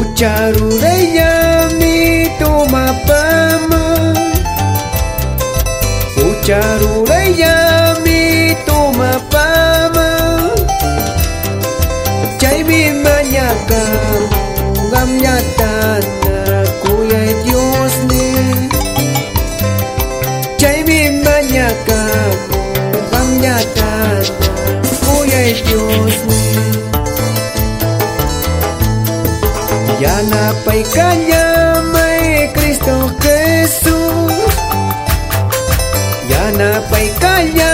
Ucharureya mi toma pama Ucharureya Kami menyatakan Tuhan menyatakan Aku ya Dios ni Kami menyatakan Tuhan menyatakan Aku ya Dios ni Ya napay kanya May Kristo Jesus Ya napay kanya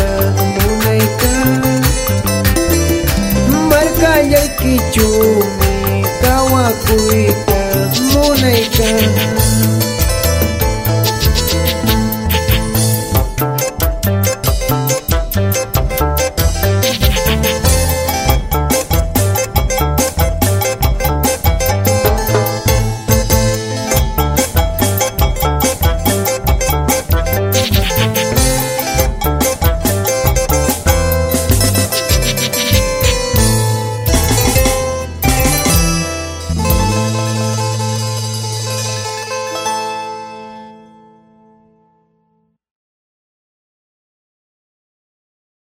kichumi kawakuita munaykan